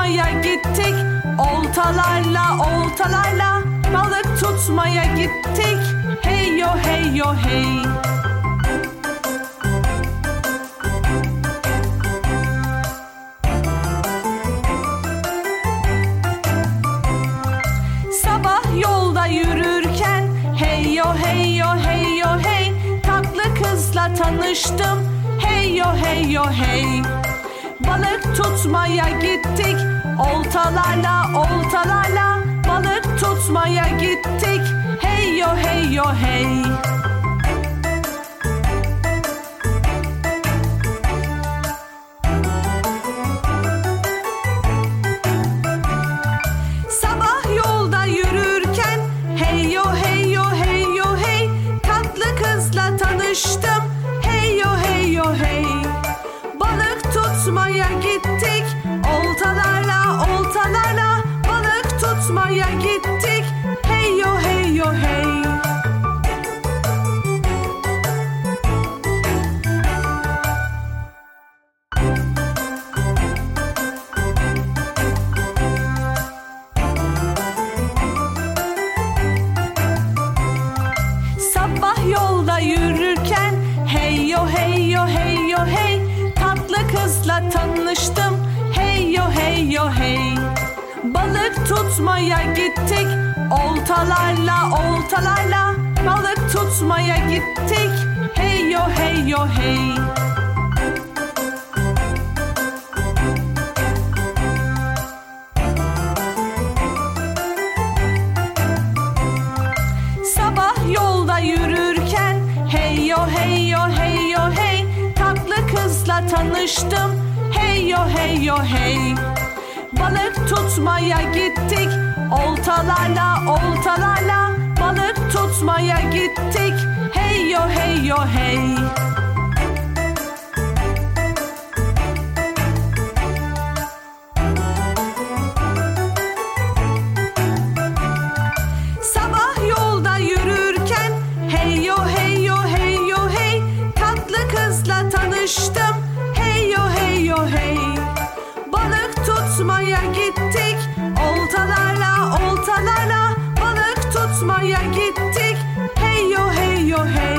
tutmaya gittik. Oltalarla oltalarla balık tutmaya gittik. Hey yo hey. Yo hey Sabah yolda yürürken Hey yo hey yo hey. Yo hey Tatlı kızla tanıştım. Hey yo hey yo hey Balık tutmaya gittik. Oltalarla oltalarla Balık tutmaya gittik. Hey. Yo hey. Yo hey Sabah Balık tutmaya tutmaya gittik. Oltalarla oltalarla Balık tutmaya gittik. Hey yo hey. Yo hey Sabah yolda yürürken Hey yo hey yo hey. Yo hey Tatlı kızla tanıştım. Hey yo hey yo hey Balık tutmaya gittik. Oltalarla oltalarla Balık tutmaya gittik. Hey yo hey. Yo hey Sabah yolda yürürken Hey yo hey yo hey yo hey. Tatlı kızla tanıştım gittik. Hey yo hey yo hey